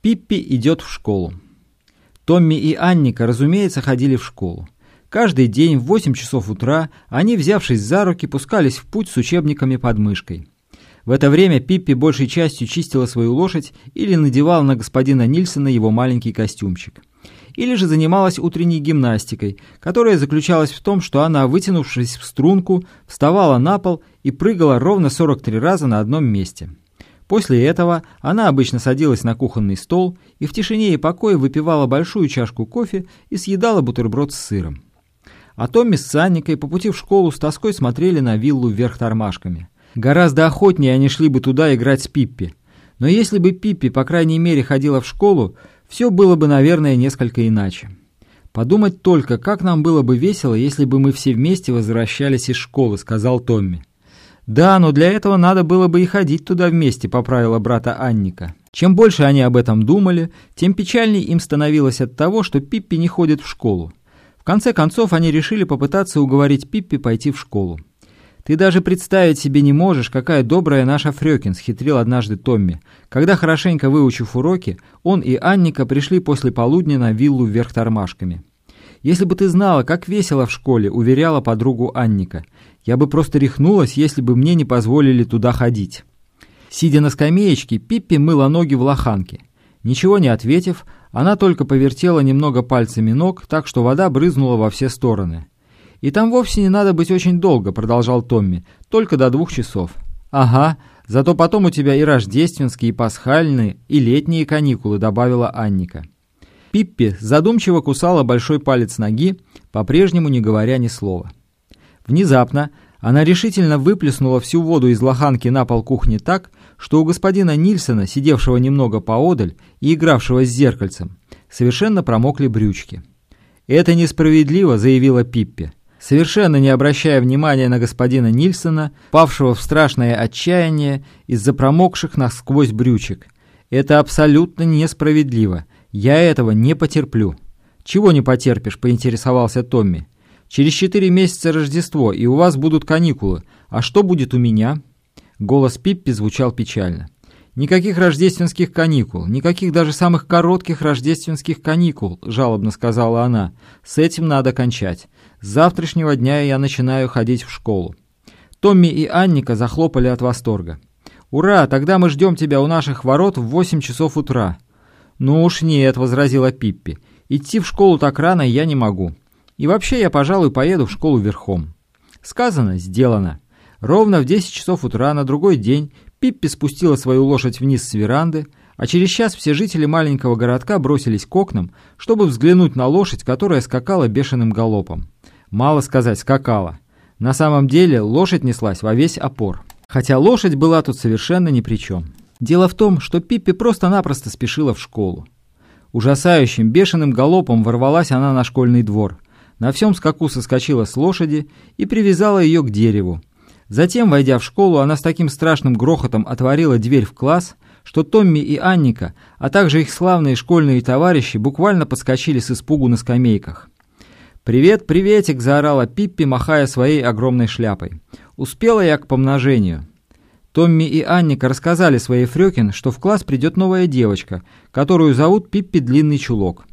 Пиппи идет в школу. Томми и Анника, разумеется, ходили в школу. Каждый день в 8 часов утра они, взявшись за руки, пускались в путь с учебниками под мышкой. В это время Пиппи большей частью чистила свою лошадь или надевала на господина Нильсона его маленький костюмчик. Или же занималась утренней гимнастикой, которая заключалась в том, что она, вытянувшись в струнку, вставала на пол и прыгала ровно 43 раза на одном месте. После этого она обычно садилась на кухонный стол и в тишине и покое выпивала большую чашку кофе и съедала бутерброд с сыром. А Томми с Санникой по пути в школу с тоской смотрели на виллу вверх тормашками. Гораздо охотнее они шли бы туда играть с Пиппи. Но если бы Пиппи, по крайней мере, ходила в школу, все было бы, наверное, несколько иначе. «Подумать только, как нам было бы весело, если бы мы все вместе возвращались из школы», — сказал Томми. «Да, но для этого надо было бы и ходить туда вместе», — поправила брата Анника. Чем больше они об этом думали, тем печальней им становилось от того, что Пиппи не ходит в школу. В конце концов, они решили попытаться уговорить Пиппи пойти в школу. «Ты даже представить себе не можешь, какая добрая наша Фрёкин», — схитрил однажды Томми. Когда, хорошенько выучив уроки, он и Анника пришли после полудня на виллу вверх тормашками. «Если бы ты знала, как весело в школе», — уверяла подругу Анника. «Я бы просто рехнулась, если бы мне не позволили туда ходить». Сидя на скамеечке, Пиппи мыла ноги в лоханке. Ничего не ответив, она только повертела немного пальцами ног, так что вода брызнула во все стороны. «И там вовсе не надо быть очень долго», — продолжал Томми, — «только до двух часов». «Ага, зато потом у тебя и рождественские, и пасхальные, и летние каникулы», — добавила Анника. Пиппи задумчиво кусала большой палец ноги, по-прежнему не говоря ни слова. Внезапно она решительно выплеснула всю воду из лоханки на пол кухни так, что у господина Нильсона, сидевшего немного поодаль и игравшего с зеркальцем, совершенно промокли брючки. «Это несправедливо», — заявила Пиппи. Совершенно не обращая внимания на господина Нильсона, павшего в страшное отчаяние из-за промокших насквозь брючек. «Это абсолютно несправедливо. «Я этого не потерплю». «Чего не потерпишь?» – поинтересовался Томми. «Через четыре месяца Рождество, и у вас будут каникулы. А что будет у меня?» Голос Пиппи звучал печально. «Никаких рождественских каникул, никаких даже самых коротких рождественских каникул», – жалобно сказала она. «С этим надо кончать. С завтрашнего дня я начинаю ходить в школу». Томми и Анника захлопали от восторга. «Ура! Тогда мы ждем тебя у наших ворот в восемь часов утра». «Ну уж нет», — возразила Пиппи. «Идти в школу так рано я не могу. И вообще я, пожалуй, поеду в школу верхом». Сказано, сделано. Ровно в 10 часов утра на другой день Пиппи спустила свою лошадь вниз с веранды, а через час все жители маленького городка бросились к окнам, чтобы взглянуть на лошадь, которая скакала бешеным галопом. Мало сказать, скакала. На самом деле лошадь неслась во весь опор. Хотя лошадь была тут совершенно ни при чем. Дело в том, что Пиппи просто-напросто спешила в школу. Ужасающим, бешеным галопом ворвалась она на школьный двор. На всем скаку соскочила с лошади и привязала ее к дереву. Затем, войдя в школу, она с таким страшным грохотом отворила дверь в класс, что Томми и Анника, а также их славные школьные товарищи буквально подскочили с испугу на скамейках. «Привет, приветик!» – заорала Пиппи, махая своей огромной шляпой. «Успела я к помножению». Томми и Анника рассказали своей Фрёкин, что в класс придет новая девочка, которую зовут Пиппи Длинный Чулок.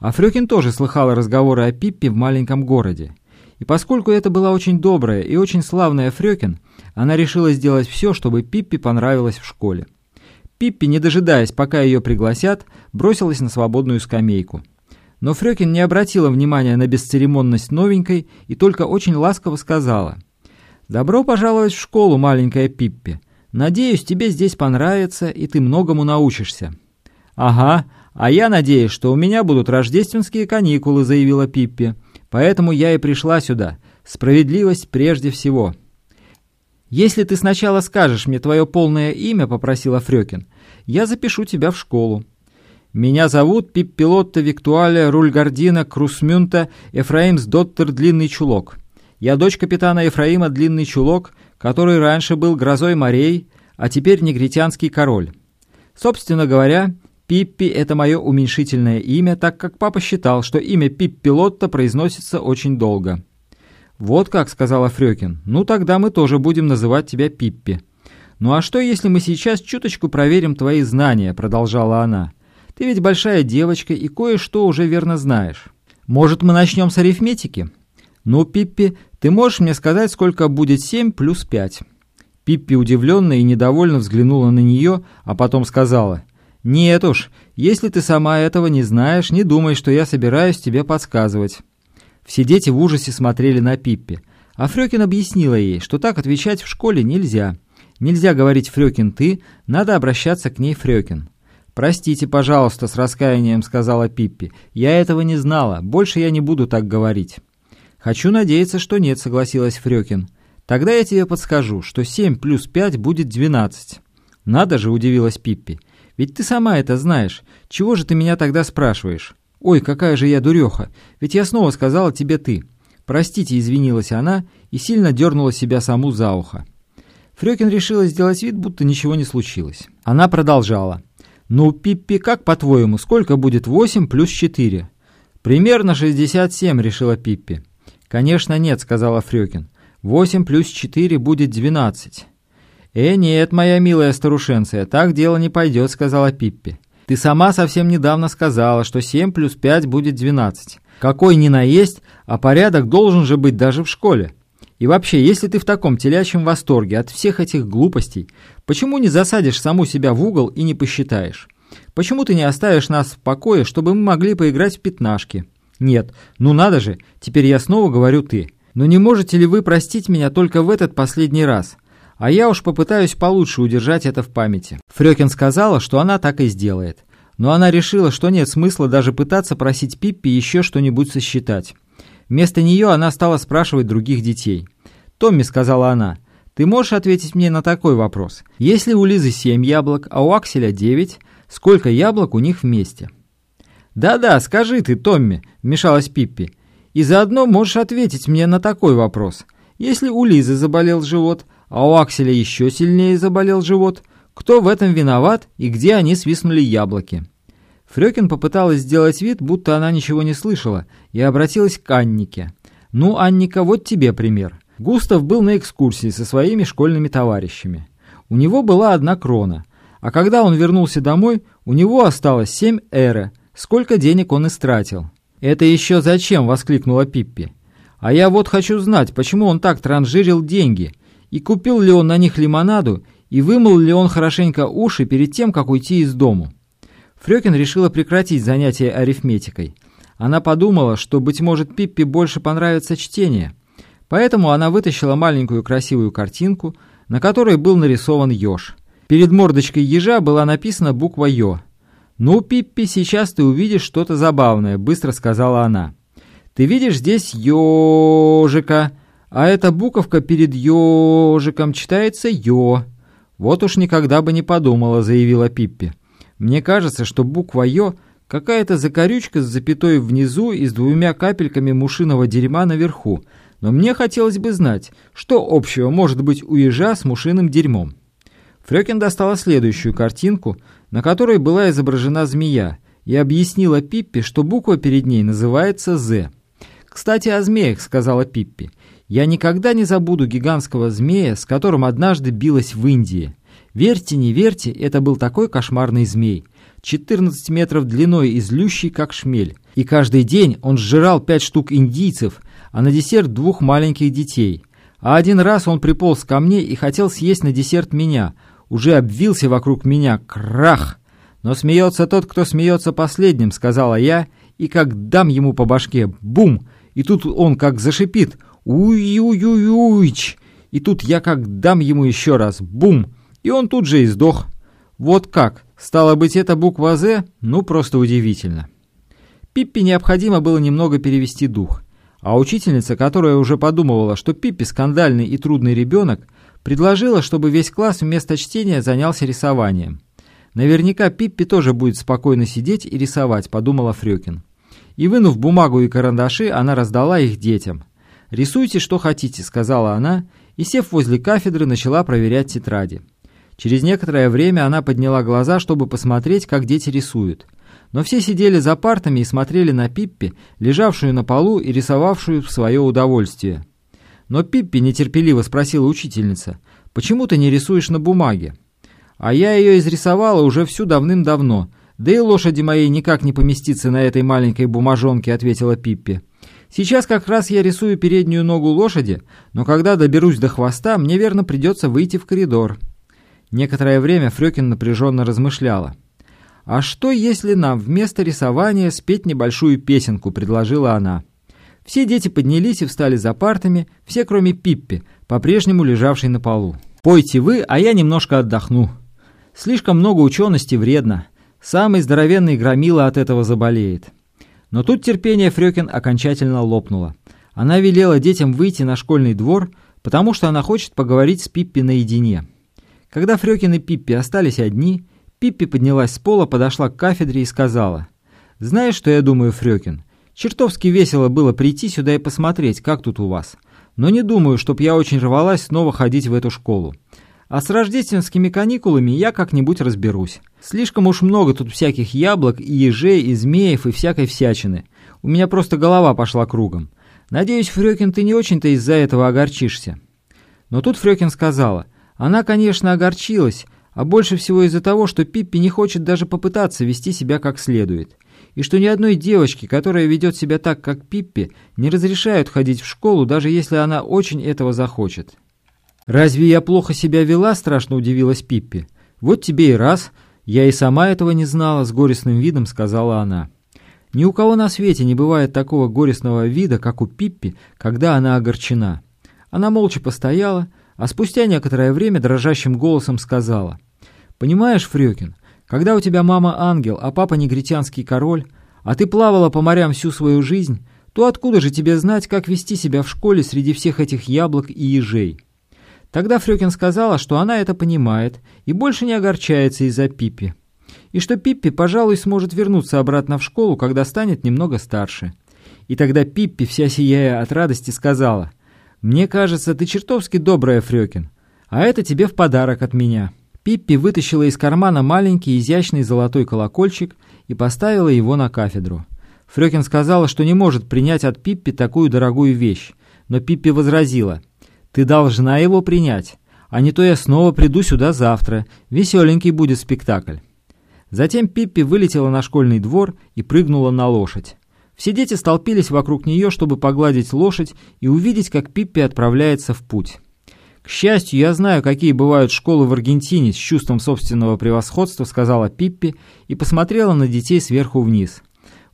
А Фрёкин тоже слыхала разговоры о Пиппи в маленьком городе. И поскольку это была очень добрая и очень славная Фрёкин, она решила сделать все, чтобы Пиппи понравилась в школе. Пиппи, не дожидаясь, пока ее пригласят, бросилась на свободную скамейку. Но Фрёкин не обратила внимания на бесцеремонность новенькой и только очень ласково сказала – «Добро пожаловать в школу, маленькая Пиппи. Надеюсь, тебе здесь понравится, и ты многому научишься». «Ага, а я надеюсь, что у меня будут рождественские каникулы», — заявила Пиппи. «Поэтому я и пришла сюда. Справедливость прежде всего». «Если ты сначала скажешь мне твое полное имя», — попросила Фрёкин, — «я запишу тебя в школу». «Меня зовут Пиппилотта Виктуаля Рульгардина Крусмюнта Эфраимс Доттер Длинный Чулок». Я дочь капитана Ефраима Длинный Чулок, который раньше был грозой морей, а теперь негритянский король. Собственно говоря, Пиппи – это мое уменьшительное имя, так как папа считал, что имя Пиппи Лотта произносится очень долго. «Вот как», – сказала Фрёкин, – «ну тогда мы тоже будем называть тебя Пиппи». «Ну а что, если мы сейчас чуточку проверим твои знания?» – продолжала она. Ты ведь большая девочка и кое-что уже верно знаешь. Может, мы начнем с арифметики? Ну, Пиппи, ты можешь мне сказать, сколько будет 7 плюс 5?» Пиппи удивленно и недовольно взглянула на нее, а потом сказала, «Нет уж, если ты сама этого не знаешь, не думай, что я собираюсь тебе подсказывать». Все дети в ужасе смотрели на Пиппи, а Фрёкин объяснила ей, что так отвечать в школе нельзя. Нельзя говорить «Фрёкин ты», надо обращаться к ней Фрёкин. «Простите, пожалуйста», — с раскаянием сказала Пиппи. «Я этого не знала. Больше я не буду так говорить». «Хочу надеяться, что нет», — согласилась Фрёкин. «Тогда я тебе подскажу, что 7 плюс 5 будет 12». «Надо же», — удивилась Пиппи. «Ведь ты сама это знаешь. Чего же ты меня тогда спрашиваешь?» «Ой, какая же я дуреха! Ведь я снова сказала тебе ты». «Простите», — извинилась она и сильно дернула себя саму за ухо. Фрёкин решила сделать вид, будто ничего не случилось. Она продолжала. «Ну, Пиппи, как по-твоему, сколько будет 8 плюс 4?» «Примерно 67», — решила Пиппи. «Конечно нет», — сказала Фрёкин. «8 плюс 4 будет 12». «Э, нет, моя милая старушенция, так дело не пойдет», — сказала Пиппи. «Ты сама совсем недавно сказала, что 7 плюс 5 будет 12. Какой ни наесть, а порядок должен же быть даже в школе. И вообще, если ты в таком телячьем восторге от всех этих глупостей, почему не засадишь саму себя в угол и не посчитаешь? Почему ты не оставишь нас в покое, чтобы мы могли поиграть в пятнашки? Нет, ну надо же, теперь я снова говорю «ты». Но не можете ли вы простить меня только в этот последний раз? А я уж попытаюсь получше удержать это в памяти». Фрёкин сказала, что она так и сделает. Но она решила, что нет смысла даже пытаться просить Пиппи еще что-нибудь сосчитать. Вместо нее она стала спрашивать других детей. «Томми», — сказала она, — «ты можешь ответить мне на такой вопрос? Если у Лизы семь яблок, а у Акселя девять, сколько яблок у них вместе?» «Да-да, скажи ты, Томми», — вмешалась Пиппи. «И заодно можешь ответить мне на такой вопрос. Если у Лизы заболел живот, а у Акселя еще сильнее заболел живот, кто в этом виноват и где они свистнули яблоки?» Фрёкин попыталась сделать вид, будто она ничего не слышала, и обратилась к Аннике. «Ну, Анника, вот тебе пример. Густав был на экскурсии со своими школьными товарищами. У него была одна крона, а когда он вернулся домой, у него осталось семь эры. Сколько денег он истратил? «Это еще зачем?» — воскликнула Пиппи. «А я вот хочу знать, почему он так транжирил деньги, и купил ли он на них лимонаду, и вымыл ли он хорошенько уши перед тем, как уйти из дому». Фрёкин решила прекратить занятие арифметикой. Она подумала, что, быть может, Пиппи больше понравится чтение — Поэтому она вытащила маленькую красивую картинку, на которой был нарисован еж. Перед мордочкой ежа была написана буква «Ё». «Ну, Пиппи, сейчас ты увидишь что-то забавное», — быстро сказала она. «Ты видишь здесь ежика, а эта буковка перед ежиком читается «Ё». «Вот уж никогда бы не подумала», — заявила Пиппи. «Мне кажется, что буква «Ё» какая-то закорючка с запятой внизу и с двумя капельками мушиного дерьма наверху, но мне хотелось бы знать, что общего может быть у ежа с мушиным дерьмом. Фрёкин достала следующую картинку, на которой была изображена змея, и объяснила Пиппи, что буква перед ней называется «З». «Кстати, о змеях», — сказала Пиппи. «Я никогда не забуду гигантского змея, с которым однажды билась в Индии. Верьте, не верьте, это был такой кошмарный змей. 14 метров длиной и злющий, как шмель. И каждый день он сжирал пять штук индийцев — а на десерт двух маленьких детей. А один раз он приполз ко мне и хотел съесть на десерт меня. Уже обвился вокруг меня. Крах! Но смеется тот, кто смеется последним, сказала я, и как дам ему по башке. Бум! И тут он как зашипит. Уй-уй-уй-уйч! И тут я как дам ему еще раз. Бум! И он тут же и сдох. Вот как. Стало быть, эта буква «З» ну просто удивительно. Пиппи необходимо было немного перевести дух. А учительница, которая уже подумывала, что Пиппи скандальный и трудный ребенок, предложила, чтобы весь класс вместо чтения занялся рисованием. Наверняка Пиппи тоже будет спокойно сидеть и рисовать, подумала Фрёкин. И вынув бумагу и карандаши, она раздала их детям. «Рисуйте, что хотите», — сказала она, и, сев возле кафедры, начала проверять тетради. Через некоторое время она подняла глаза, чтобы посмотреть, как дети рисуют — но все сидели за партами и смотрели на Пиппи, лежавшую на полу и рисовавшую в свое удовольствие. Но Пиппи нетерпеливо спросила учительница, «Почему ты не рисуешь на бумаге?» «А я ее изрисовала уже всю давным-давно. «Да и лошади моей никак не поместится на этой маленькой бумажонке», — ответила Пиппи. «Сейчас как раз я рисую переднюю ногу лошади, но когда доберусь до хвоста, мне верно придется выйти в коридор». Некоторое время Фрёкин напряженно размышляла. «А что, если нам вместо рисования спеть небольшую песенку?» — предложила она. Все дети поднялись и встали за партами, все кроме Пиппи, по-прежнему лежавшей на полу. «Пойте вы, а я немножко отдохну. Слишком много учености вредно. Самый здоровенный громила от этого заболеет». Но тут терпение Фрёкин окончательно лопнуло. Она велела детям выйти на школьный двор, потому что она хочет поговорить с Пиппи наедине. Когда Фрёкин и Пиппи остались одни, Пиппи поднялась с пола, подошла к кафедре и сказала, «Знаешь, что я думаю, Фрёкин? Чертовски весело было прийти сюда и посмотреть, как тут у вас. Но не думаю, чтоб я очень рвалась снова ходить в эту школу. А с рождественскими каникулами я как-нибудь разберусь. Слишком уж много тут всяких яблок и ежей, и змеев, и всякой всячины. У меня просто голова пошла кругом. Надеюсь, Фрёкин, ты не очень-то из-за этого огорчишься». Но тут Фрёкин сказала, она, конечно, огорчилась, а больше всего из-за того, что Пиппи не хочет даже попытаться вести себя как следует. И что ни одной девочке, которая ведет себя так, как Пиппи, не разрешают ходить в школу, даже если она очень этого захочет. «Разве я плохо себя вела?» – страшно удивилась Пиппи. «Вот тебе и раз. Я и сама этого не знала», – с горестным видом сказала она. Ни у кого на свете не бывает такого горестного вида, как у Пиппи, когда она огорчена. Она молча постояла, а спустя некоторое время дрожащим голосом сказала. «Понимаешь, Фрёкин, когда у тебя мама ангел, а папа негритянский король, а ты плавала по морям всю свою жизнь, то откуда же тебе знать, как вести себя в школе среди всех этих яблок и ежей?» Тогда Фрёкин сказала, что она это понимает и больше не огорчается из-за Пиппи. И что Пиппи, пожалуй, сможет вернуться обратно в школу, когда станет немного старше. И тогда Пиппи, вся сияя от радости, сказала, «Мне кажется, ты чертовски добрая, Фрёкин, а это тебе в подарок от меня». Пиппи вытащила из кармана маленький изящный золотой колокольчик и поставила его на кафедру. Фрёкин сказала, что не может принять от Пиппи такую дорогую вещь, но Пиппи возразила – ты должна его принять, а не то я снова приду сюда завтра. Веселенький будет спектакль». Затем Пиппи вылетела на школьный двор и прыгнула на лошадь. Все дети столпились вокруг нее, чтобы погладить лошадь и увидеть, как Пиппи отправляется в путь. «К счастью, я знаю, какие бывают школы в Аргентине с чувством собственного превосходства», сказала Пиппи и посмотрела на детей сверху вниз.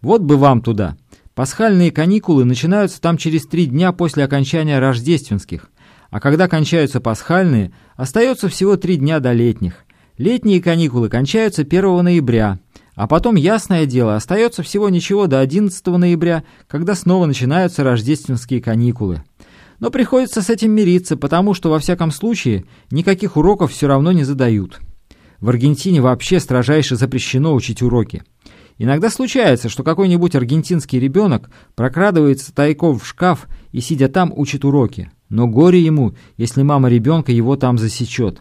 «Вот бы вам туда. Пасхальные каникулы начинаются там через три дня после окончания рождественских. А когда кончаются пасхальные, остается всего три дня до летних. Летние каникулы кончаются 1 ноября, а потом, ясное дело, остается всего ничего до 11 ноября, когда снова начинаются рождественские каникулы. Но приходится с этим мириться, потому что, во всяком случае, никаких уроков все равно не задают. В Аргентине вообще строжайше запрещено учить уроки. Иногда случается, что какой-нибудь аргентинский ребенок прокрадывается тайком в шкаф и, сидя там, учит уроки. Но горе ему, если мама ребенка его там засечет.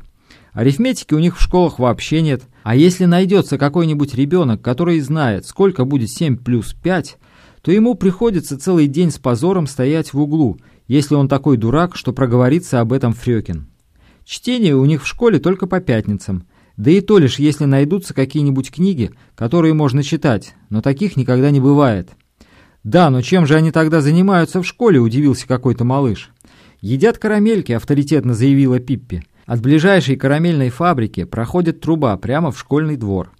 Арифметики у них в школах вообще нет. А если найдется какой-нибудь ребенок, который знает, сколько будет 7 плюс 5, то ему приходится целый день с позором стоять в углу, если он такой дурак, что проговорится об этом Фрёкин. Чтение у них в школе только по пятницам. Да и то лишь, если найдутся какие-нибудь книги, которые можно читать, но таких никогда не бывает. «Да, но чем же они тогда занимаются в школе?» – удивился какой-то малыш. «Едят карамельки», — авторитетно заявила Пиппи. «От ближайшей карамельной фабрики проходит труба прямо в школьный двор.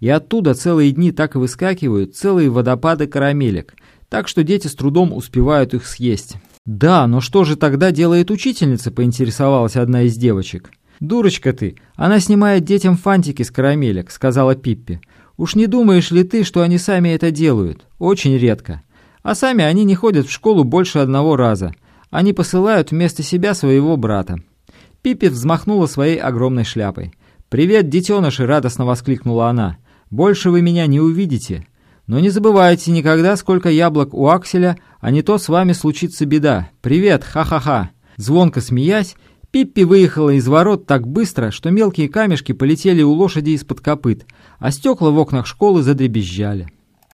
И оттуда целые дни так и выскакивают целые водопады карамелек, так что дети с трудом успевают их съесть». «Да, но что же тогда делает учительница?» — поинтересовалась одна из девочек. «Дурочка ты, она снимает детям фантики с карамелек», — сказала Пиппи. «Уж не думаешь ли ты, что они сами это делают? Очень редко. А сами они не ходят в школу больше одного раза. Они посылают вместо себя своего брата. Пиппи взмахнула своей огромной шляпой. «Привет, детеныши!» — радостно воскликнула она. «Больше вы меня не увидите. Но не забывайте никогда, сколько яблок у Акселя, а не то с вами случится беда. Привет, ха-ха-ха!» Звонко смеясь, Пиппи выехала из ворот так быстро, что мелкие камешки полетели у лошади из-под копыт, а стекла в окнах школы задребезжали.